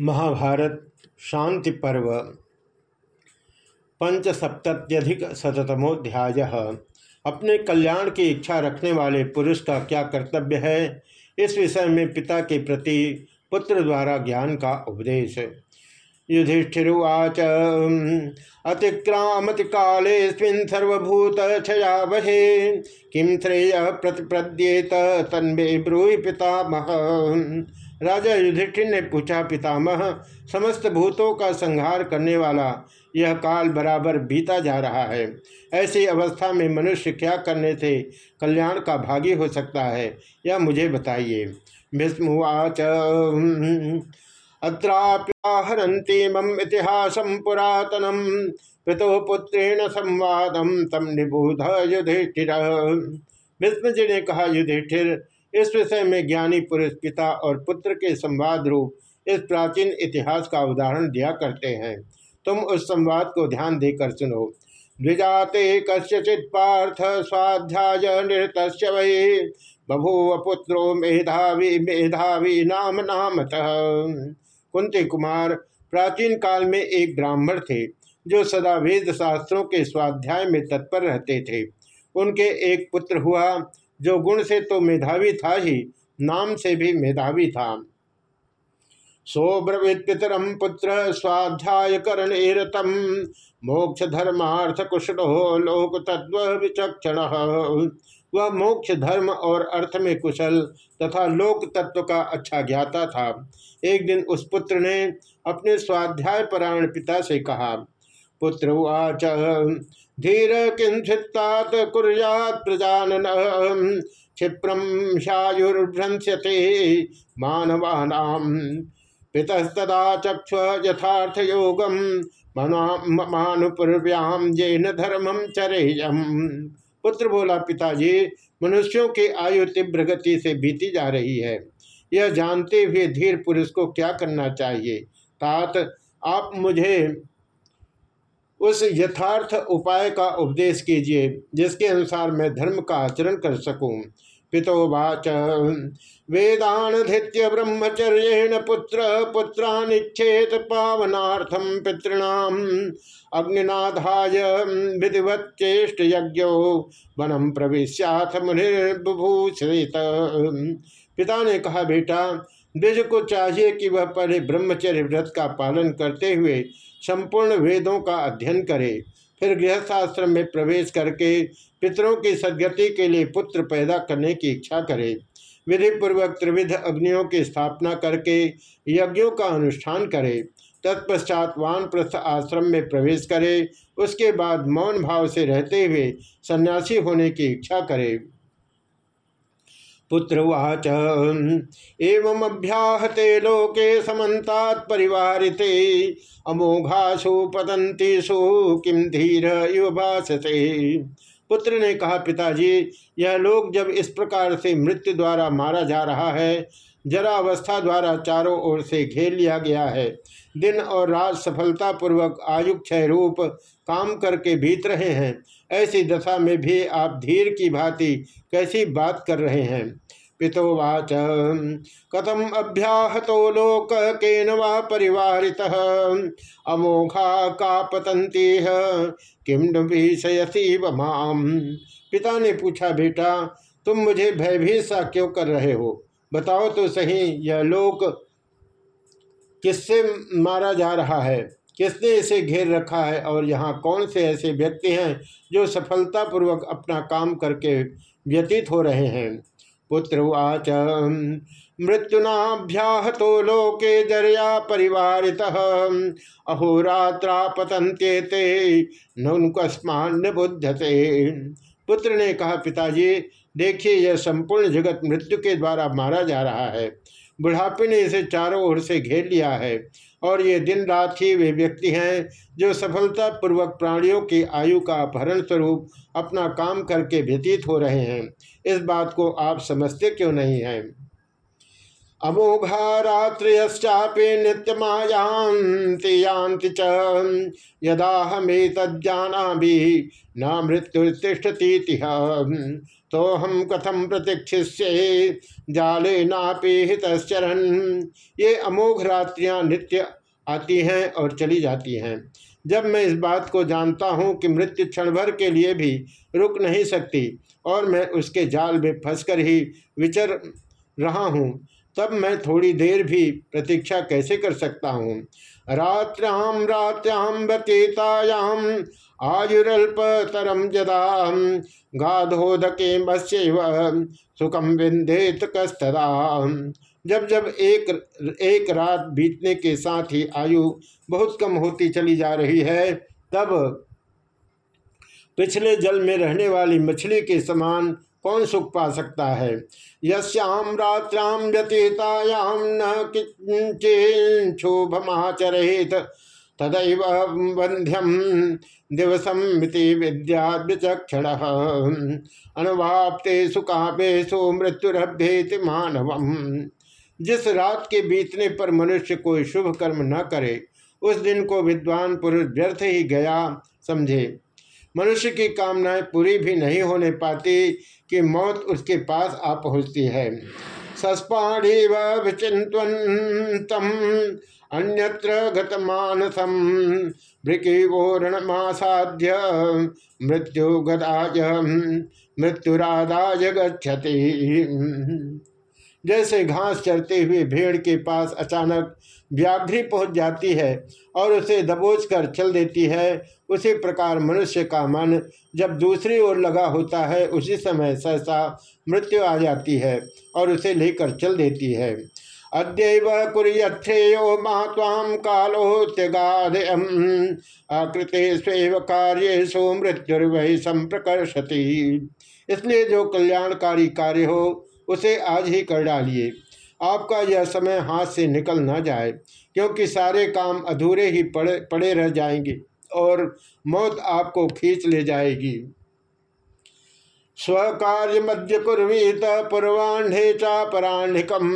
महाभारत, शांति पर्व, पंचसप्तत्यधिक शतमोध्याय अपने कल्याण की इच्छा रखने वाले पुरुष का क्या कर्तव्य है? इस विषय में पिता के प्रति पुत्र द्वारा ज्ञान का उपदेश। युधिष्ठिर्वाच अतिक्रामति काले सर्वभूत छया वहे किम श्रेय प्रतिप्रद्येत तन्मे ब्रूहि पितामह राजा युधिष्ठिर ने पूछा, पितामह, समस्त भूतों का संहार करने वाला यह काल बराबर बीता जा रहा है। ऐसी अवस्था में मनुष्य क्या करने से कल्याण का भागी हो सकता है, यह मुझे बताइए। भीष्मवाच अत्राप्याहरती मम इतिहासम पुरातनम, पितो पुत्रेण संवादम तम निबूध युधिष्ठिर। भीष्म जी ने कहा, युधिष्ठिर इस विषय में ज्ञानी पुरुष पिता और पुत्र के संवाद रूप इस प्राचीन इतिहास का उदाहरण दिया करते हैं। तुम उस संवाद को ध्यान देकर सुनो। द्विजाते कस्यचित पार्थ स्वाध्याय निरत वही बभूव पुत्रो मेधावी मेधावी नाम नामत। कुंती कुमार प्राचीन काल में एक ब्राह्मण थे, जो सदा वेद शास्त्रों के स्वाध्याय में तत्पर रहते थे। उनके एक पुत्र हुआ जो गुण से तो मेधावी था ही, नाम से भी मेधावी था। सोब्रवीत पितरम पुत्र स्वाध्याय करण एरतम मोक्ष धर्मार्थ कुशलो लोक तत्व विचक्षण वह मोक्ष धर्म और अर्थ में कुशल तथा लोक तत्व का अच्छा ज्ञाता था। एक दिन उस पुत्र ने अपने स्वाध्याय परायण पिता से कहा पुत्र उच धीर किंचित्तात कुर्यात प्रजानन। क्षिप्रम शायुर्भ्रंस्यते मानवानाम पितस्तदा चक्ष यथार्थ योगम मानुपूर्व्याम जैन धर्मम चरेयम। पुत्र बोला, पिताजी, मनुष्यों की आयु तीव्र गति से बीती जा रही है। यह जानते हुए धीर पुरुष को क्या करना चाहिए? तात, आप मुझे उस यथार्थ उपाय का उपदेश कीजिए, जिसके अनुसार मैं धर्म का आचरण कर सकूँ। पितोवाच वेदानधित्य ब्रह्मचर्य पुत्र पुत्रानिच्छेत पावनार्थम पितृणाम अग्निनाधाय विधिवत चेष्ट यज्ञो वनम प्रवेश्याथ मुनिर्भूषित पिता ने कहा, बेटा, द्विज को चाहिए कि वह पहले ब्रह्मचर्य व्रत का पालन करते हुए संपूर्ण वेदों का अध्ययन करे। फिर गृहशास्त्र में प्रवेश करके पितरों की सदगति के लिए पुत्र पैदा करने की इच्छा करे। विधिपूर्वक त्रिविध अग्नियों की स्थापना करके यज्ञों का अनुष्ठान करे। तत्पश्चात वानप्रस्थ आश्रम में प्रवेश करे। उसके बाद मौन भाव से रहते हुए सन्यासी होने की इच्छा करे। पुत्रवाच एवं अभ्याहते लोके समन्तात परिवारिते। अमोघासु पतंतीसु किम धीर इव भाषते पुत्र ने कहा, पिताजी, यह लोग जब इस प्रकार से मृत्यु द्वारा मारा जा रहा है जरा अवस्था द्वारा चारों ओर से घेर लिया गया है। दिन और रात सफलतापूर्वक आयुक्षय रूप काम करके बीत रहे हैं। ऐसी दशा में भी आप धीर की भांति कैसी बात कर रहे हैं? पितोवाच, कथम अभ्याहतो लोक केन वा परिवारित? अमोघा का पतंती किम विषयसी माम? पिता ने पूछा, बेटा, तुम मुझे भयभीत सा क्यों कर रहे हो? बताओ तो सही, यह लोक किससे मारा जा रहा है? किसने इसे घेर रखा है और यहाँ कौन से ऐसे व्यक्ति हैं जो सफलतापूर्वक अपना काम करके व्यतीत हो रहे हैं? पुत्र उच मृत्युनाभ्याहतो लोके ज़रिया परिवारित। अहोरात्रा पतंत्येते नुकस्मान बुद्धते पुत्र ने कहा, पिताजी, देखिए, यह संपूर्ण जगत मृत्यु के द्वारा मारा जा रहा है। बुढ़ापे ने इसे चारों ओर से घेर लिया है। और ये दिन रात ही वे व्यक्ति हैं जो सफलतापूर्वक प्राणियों की आयु का अपहरण स्वरूप अपना काम करके व्यतीत हो रहे हैं। इस बात को आप समझते क्यों नहीं हैं? अमोघा रात्रियश्चापे नित्यमायांति यांति च। यदा भी न मृत्यु तिष्ठती तो हम कथम प्रतीक्षिष्ये? जाले नापी हितश्चरण ये अमोघ रात्रियाँ नित्य आती हैं और चली जाती हैं। जब मैं इस बात को जानता हूँ कि मृत्यु क्षण भर के लिए भी रुक नहीं सकती, और मैं उसके जाल में फंसकर ही विचर रहा हूँ तब मैं थोड़ी देर भी प्रतीक्षा कैसे कर सकता हूँ? रात्र्याम रात्र्याम व्यतीतायाम आयुरल्पतरम जदा, गाधोदके मत्स्यव सुखम विंदेत कस्तदा। जब जब एक एक रात बीतने के साथ ही आयु बहुत कम होती चली जा रही है, तब पिछले जल में रहने वाली मछली के समान कौन सुख पा सकता है? यश्याम रात्राम व्यतीतायाम न किंचोभमाचरेत तदैव बंध्यम दिवसम विद्या विचक्षण अनुवाप्ते सुकापेशु मृत्युरभ्येति मानवम। जिस रात के बीतने पर मनुष्य कोई शुभ कर्म न करे, उस दिन को विद्वान पुरुष व्यर्थ ही गया, समझे। मनुष्य की कामनाएँ पूरी भी नहीं होने पाती कि मौत उसके पास आ पहुँचती है। सस्पाढ़ी विचिन्वतम अन्यत्र गतमानसम वृकिवोरणमासाध्य मृत्यु गदाय मृत्युरादाय गच्छति। जैसे घास चरते हुए भेड़ के पास अचानक व्याघ्री पहुँच जाती है और उसे दबोच कर चल देती है उसी प्रकार मनुष्य का मन जब दूसरी ओर लगा होता है, उसी समय सहसा मृत्यु आ जाती है और उसे लेकर चल देती है। अद्यव कुरियथ्रेयो माताम कालोत्यगाधयम आकृते स्वेव सो मृत्युर्वही संप्रकर्षति। इसलिए जो कल्याणकारी कार्य हो, उसे आज ही कर डालिए। आपका यह समय हाथ से निकल न जाए, क्योंकि सारे काम अधूरे ही पड़े पड़े रह जाएँगे। और मौत आपको खींच ले जाएगी। स्वकार्य मध्य कुर्वीत पूर्वाढ़े चापराह्निकम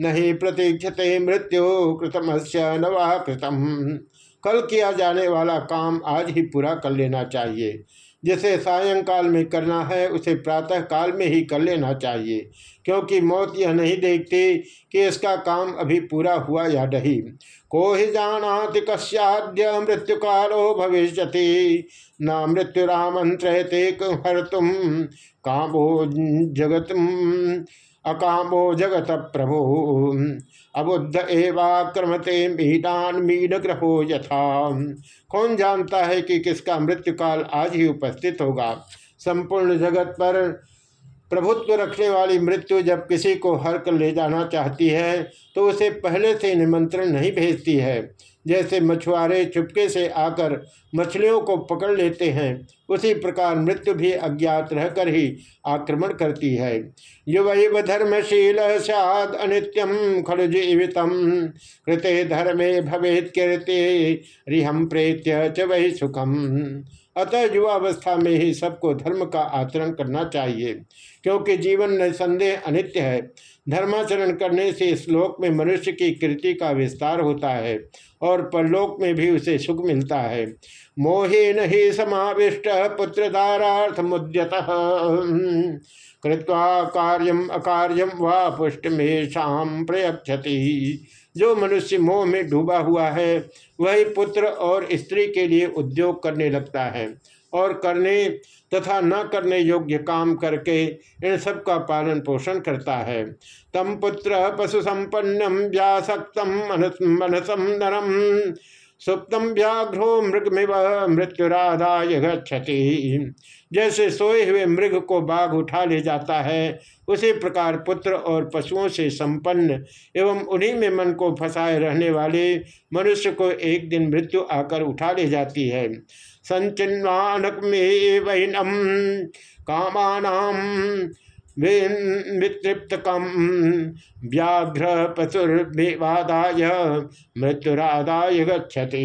नहीं प्रतीक्षते मृत्यु कृतम नवा कृतम। कल किया जाने वाला काम आज ही पूरा कर लेना चाहिए। जिसे सायंकाल में करना है, उसे प्रातः काल में ही कर लेना चाहिए, क्योंकि मौत यह नहीं देखती कि इसका काम अभी पूरा हुआ या नहीं। को ही जानाति कस्याद्य मृत्यु कालो भविष्य न मृत्युरामंत्रते हर तुम कामो जगत अकामो जगत प्रभु अबुद्ध एवाक्रमते मीनान मीन ग्रहो यथा। कौन जानता है कि किसका मृत्यु काल आज ही उपस्थित होगा? संपूर्ण जगत पर प्रभुत्व रखने वाली मृत्यु जब किसी को हर कर ले जाना चाहती है तो उसे पहले से निमंत्रण नहीं भेजती है। जैसे मछुआरे चुपके से आकर मछलियों को पकड़ लेते हैं, उसी प्रकार मृत्यु भी अज्ञात रहकर ही आक्रमण करती है। युव धर्मशील सद अनित्यम खल जीवित कृते धर्मे भवेत कीर्ति रिहम प्रेत्य च वही सुखम। अतः युवावस्था में ही सबको धर्म का आचरण करना चाहिए, क्योंकि जीवन निसंदेह अनित्य है। धर्माचरण करने से इस लोक में मनुष्य की कृति का विस्तार होता है और परलोक में भी उसे सुख मिलता है। मोहे नहीं समाविष्ट पुत्रधारार्थ मुद्यत कृत्वा कार्यम अकार्यम व पुष्ट में शाम प्रयक्षति जो मनुष्य मोह में डूबा हुआ है, वही पुत्र और स्त्री के लिए उद्योग करने लगता है और करने तथा न करने योग्य काम करके इन सब का पालन पोषण करता है। तम पुत्र पशु संपन्नम व्यासक्तम मनसम नरम। सुप्तम व्याघ्रो मृगमिव मृत्युराधाय गति जैसे सोए हुए मृग को बाघ उठा ले जाता है, उसी प्रकार पुत्र और पशुओं से संपन्न एवं उन्हीं में मन को फंसाए रहने वाले मनुष्य को एक दिन मृत्यु आकर उठा ले जाती है। संचिन्वानक में वहीनम कामानाम वितृप्तकम व्याघ्र पशुर्वादाय मृत्युरादाय गच्छति।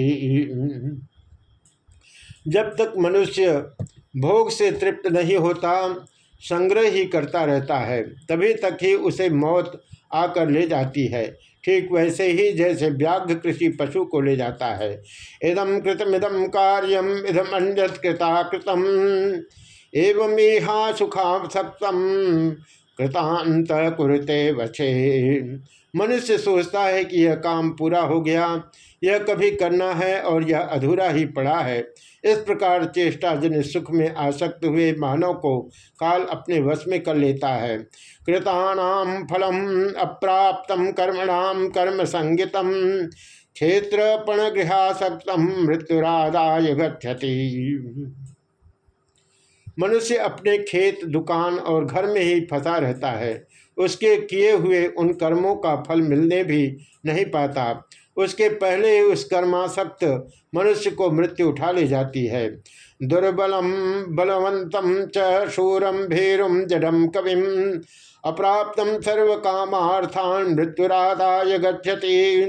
जब तक मनुष्य भोग से तृप्त नहीं होता, संग्रह ही करता रहता है, तभी तक ही उसे मौत आकर ले जाती है। ठीक वैसे ही जैसे व्याघ्र कृषि पशु को ले जाता है। इदम कृतमिदम कार्यम इदम अन्यत कृता कृतम। एवं हा सुखा सप्तम कृतांत कुरते वचे। मनुष्य सोचता है कि यह काम पूरा हो गया, यह कभी करना है और यह अधूरा ही पड़ा है। इस प्रकार चेष्टा जिन सुख में आसक्त हुए मानव को काल अपने वश में कर लेता है। कृतानाम फलम अप्राप्त कर्मणाम कर्म संगीतम क्षेत्र पण गृहासक्तम मृत्युरादाय गति मनुष्य अपने खेत, दुकान और घर में ही फंसा रहता है। उसके किए हुए उन कर्मों का फल मिलने भी नहीं पाता। उसके पहले ही उस कर्मासक्त मनुष्य को मृत्यु उठा ले जाती है। दुर्बलम बलवंतम च शूरम भीरुम जडम कविम। अप्राप्तम सर्व कामार्थान मृत्युराधाय गच्छति।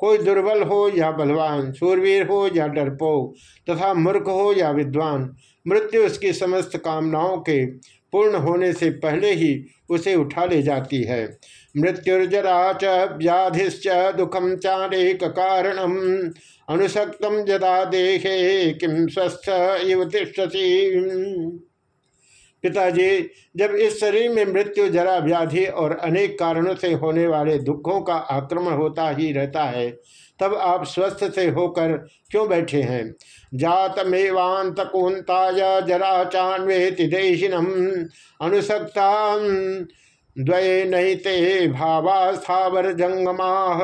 कोई दुर्बल हो या बलवान सूरवीर हो या डरपो तथा मूर्ख हो या विद्वान, मृत्यु उसकी समस्त कामनाओं के पूर्ण होने से पहले ही उसे उठा ले जाती है। मृत्युर्जरा च व्याधिश्च दुखम चारेक कारणम अनुसक्तम जदा देखे किम स्वस्थ इव पिताजी, जब इस शरीर में मृत्यु, जरा व्याधि और अनेक कारणों से होने वाले दुखों का आक्रमण होता ही रहता है, तब आप स्वस्थ से होकर क्यों बैठे हैं? जातमेवांत कुंताय जरा चान्वेति देशिनम अनुसक्ता द्वये नैते भावास्थावर जंगमा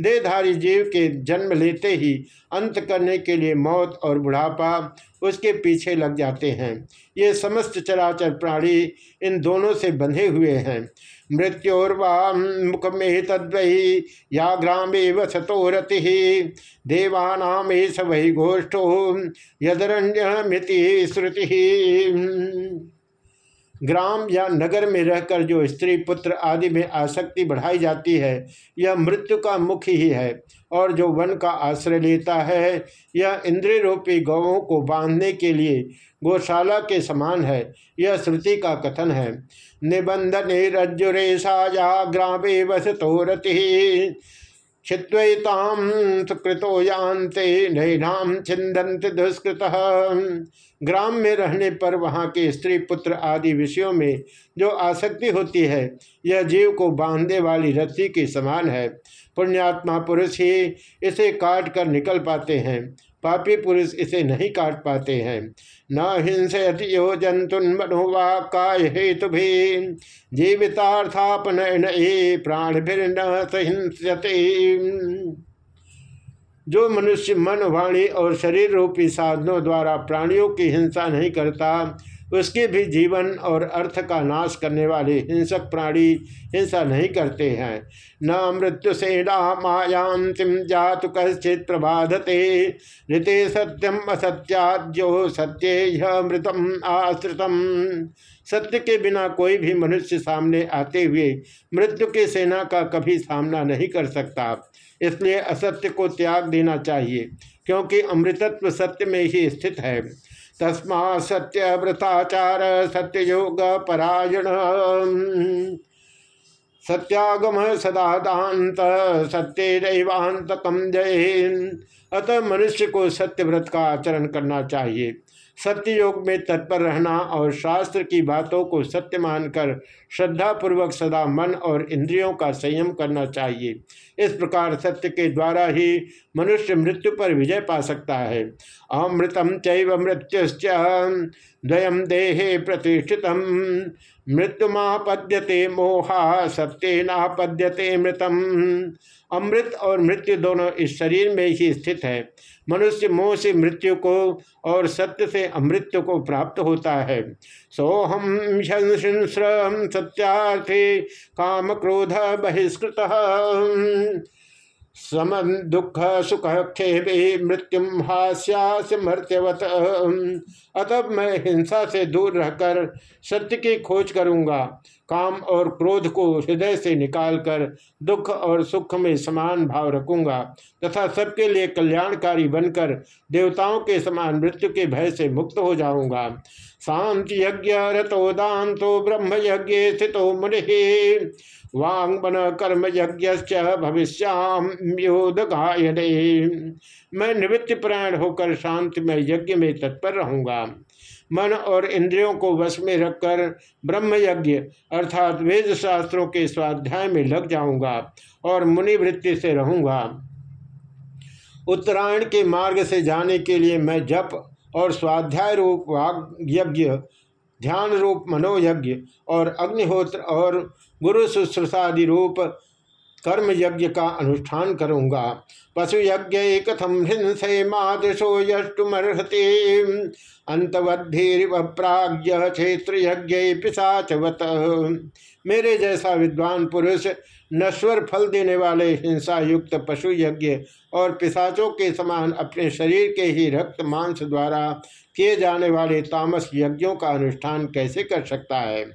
देहधारी जीव के जन्म लेते ही अंत करने के लिए मौत और बुढ़ापा उसके पीछे लग जाते हैं। ये समस्त चराचर प्राणी इन दोनों से बंधे हुए हैं। मृत्योर्वा मुख में तद्वही या ग्रामे वसतो रति देवानाम वही गोष्ठो यदरण्य श्रुति। ग्राम या नगर में रहकर जो स्त्री, पुत्र आदि में आसक्ति बढ़ाई जाती है, यह मृत्यु का मुख्य ही है। और जो वन का आश्रय लेता है, यह इंद्रिय रूपी गौों को बांधने के लिए गौशाला के समान है। यह श्रुति का कथन है। निबंधने रज्जुरेशाया ग्रामे तो रति। छिद्वैताम सुकृतो यान्ते नैनाम छिंदंत दुष्कृत। ग्राम में रहने पर वहाँ के स्त्री पुत्र आदि विषयों में जो आसक्ति होती है, यह जीव को बांधने वाली रस्सी के समान है। पुण्यात्मा पुरुष ही इसे काट कर निकल पाते हैं। पापी पुरुष इसे नहीं काट पाते हैं। न हिंसयति यो जंतुन मनोवा काय हेतु भी जीवितार्थापन प्राण फिर न जो मनुष्य मन वाणी और शरीर रूपी साधनों द्वारा प्राणियों की हिंसा नहीं करता उसके भी जीवन और अर्थ का नाश करने वाले हिंसक प्राणी हिंसा नहीं करते हैं। न मृत्यु सेना मायांतिम जातु कश्चित प्रबाधते। ऋते सत्यम असत्याद्यो सत्य मृतम आश्रितम। सत्य के बिना कोई भी मनुष्य सामने आते हुए मृत्यु के सेना का कभी सामना नहीं कर सकता। इसलिए असत्य को त्याग देना चाहिए, क्योंकि अमृतत्व सत्य में ही स्थित है। तस्मा सत्य व्रताचार सत्य योग परायण सत्यागम सदा दात, सत्य कम जय अतः मनुष्य को सत्य व्रत का आचरण करना चाहिए। सत्य योग में तत्पर रहना और शास्त्र की बातों को सत्य मानकर श्रद्धापूर्वक सदा मन और इंद्रियों का संयम करना चाहिए। इस प्रकार सत्य के द्वारा ही मनुष्य मृत्यु पर विजय पा सकता है। अमृतम चैव मृत्युश्च द्वयम देहे प्रतिष्ठित मृत्युमापद्यते मोहा सत्य नापद्यते मृतम। अमृत और मृत्यु दोनों इस शरीर में ही स्थित है। मनुष्य मोह से मृत्यु को और सत्य से अमृत्यु को प्राप्त होता है। सोहम सत्यार्थे काम क्रोध बहिष्कृत। सम दुख सुख खेबे मृत्युम हास्यास मर्त्यवत अतः मैं हिंसा से दूर रहकर सत्य की खोज करूँगा। काम और क्रोध को हृदय से निकालकर दुख और सुख में समान भाव रखूँगा तथा सबके लिए कल्याणकारी बनकर देवताओं के समान मृत्यु के भय से मुक्त हो जाऊँगा। शांति यज्ञ रतो दांतो ब्रह्म यज्ञ स्थितो मुनि। वांगमन कर्म यज्ञ भविष्याम गायने मैं निवृत्ति प्राण होकर शांति में यज्ञ में तत्पर रहूँगा। मन और इंद्रियों को वश में रखकर ब्रह्म यज्ञ अर्थात वेद शास्त्रों के स्वाध्याय में लग जाऊँगा और मुनि वृत्ति से रहूँगा। उत्तरायण के मार्ग से जाने के लिए मैं जप और स्वाध्याय रूप वाग यज्ञ ध्यान रूप मनोयज्ञ और अग्निहोत्र और गुरु शुश्रूषादि रूप कर्म यज्ञ का अनुष्ठान करूँगा। पशु यज्ञ कथम हिंसे मादृशो यष्टुमर्हते। अंतवद्भिव प्राज्ञ क्षेत्र यज्ञ पिशाचवत। मेरे जैसा विद्वान पुरुष नश्वर फल देने वाले हिंसा युक्त पशु यज्ञ और पिशाचों के समान अपने शरीर के ही रक्त मांस द्वारा किए जाने वाले तामस यज्ञों का अनुष्ठान कैसे कर सकता है?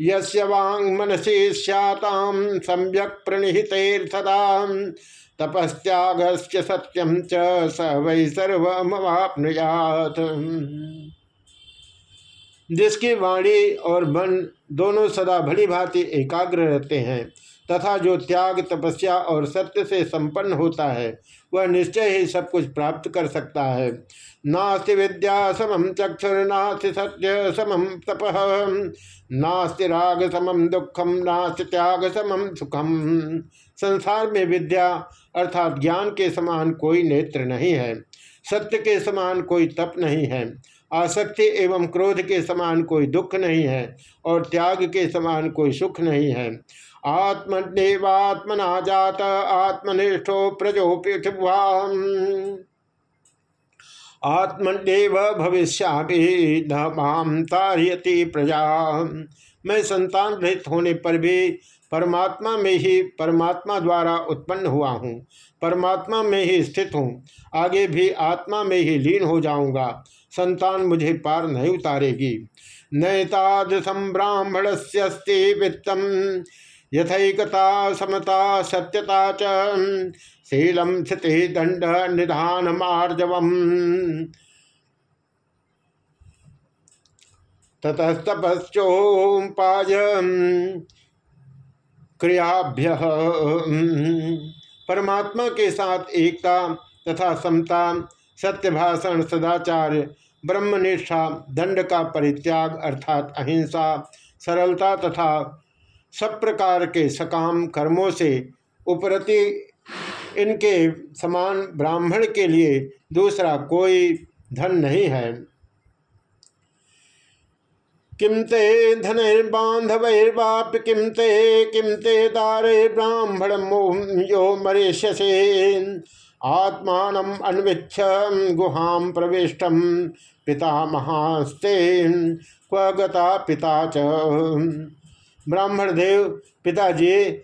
यस्य वांग मनसी सैताम सम्यक प्रणिहितेर्थदा तपस्त्याग सत्यम च वै सर्वमवापनुयात। जिसकी वाणी और मन दोनों सदा भली भांति एकाग्र रहते हैं तथा जो त्याग, तपस्या और सत्य से संपन्न होता है, वह निश्चय ही सब कुछ प्राप्त कर सकता है। नास्ति विद्या समम चक्षुर, नास्ति सत्य समम तप। नास्ति राग समम दुखम नास्ति त्याग समम सुखम संसार में विद्या अर्थात ज्ञान के समान कोई नेत्र नहीं है, सत्य के समान कोई तप नहीं है, आसक्ति एवं क्रोध के समान कोई दुख नहीं है और त्याग के समान कोई सुख नहीं है। आत्मदेवात्मना जात आत्मनिष्ठो प्रजोपिथुवाम आत्मदेव भविष्या तारयती प्रजा मैं संतान रहित होने पर भी परमात्मा में ही परमात्मा द्वारा उत्पन्न हुआ हूँ, परमात्मा में ही स्थित हूँ। आगे भी आत्मा में ही लीन हो जाऊँगा, संतान मुझे पार नहीं उतारेगी। नैतादृशम ब्राह्मण से वित्तम। यथकता, समता, सत्यता च। शीलम स्थिति दंड निधान मार्जव ततस्तपश्चोपाय क्रियाभ्य। परमात्मा के साथ एकता तथा समता सत्य भाषण सदाचार्य, ब्रह्मनिष्ठा, दंड का परित्याग अर्थात अहिंसा, सरलता तथा सब प्रकार के सकाम कर्मों से उपरति इनके समान ब्राह्मण के लिए दूसरा कोई धन नहीं है। किम ते धनिर्बांधवैर्वाप्य किम ते किम ते दारे ब्राह्मण यो मरेशसे आत्मान अन्विच्छ, गुहां प्रविष्टम पिता महास्ते क्व गता पिता च। ब्राह्मण देव पिताजी,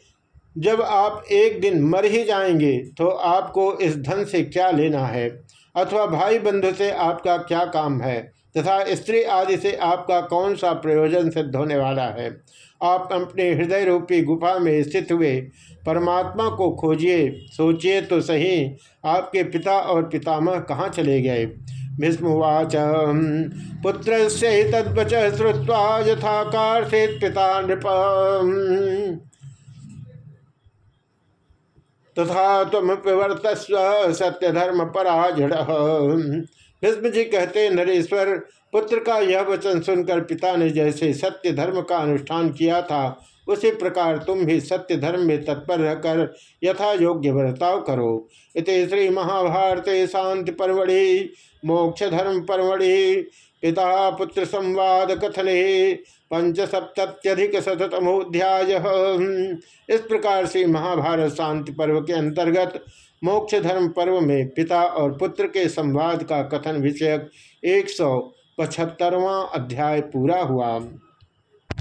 जब आप एक दिन मर ही जाएँगे तो आपको इस धन से क्या लेना है? अथवा भाई बंधु से आपका क्या काम है? तथा स्त्री आदि से आपका कौन सा प्रयोजन सिद्ध होने वाला है? आप अपने हृदय रूपी गुफा में स्थित हुए परमात्मा को खोजिए, सोचिए तो सही, आपके पिता और पितामह कहाँ चले गए? भीष्मवाच पुत्र से तद्वच श्रुवा यथाकार पिता नृप तथा तुम प्रवर्तस्व सत्य धर्म पराजड़ भीष्म जी कहते, नरेश्वर, पुत्र का यह वचन सुनकर पिता ने जैसे सत्य धर्म का अनुष्ठान किया था उसी प्रकार तुम भी सत्य धर्म में तत्पर रहकर यथा योग्य बर्ताव करो। इत श्री महाभारत शांति परवड़ी, मोक्ष धर्म परवड़ी, पिता पुत्र संवाद कथने पंच सप्तत्यधिक शतमोध्याय इस प्रकार से महाभारत शांति पर्व के अंतर्गत मोक्ष धर्म पर्व में पिता और पुत्र के संवाद का कथन विषयक एक सौ पचहत्तरवां अध्याय पूरा हुआ।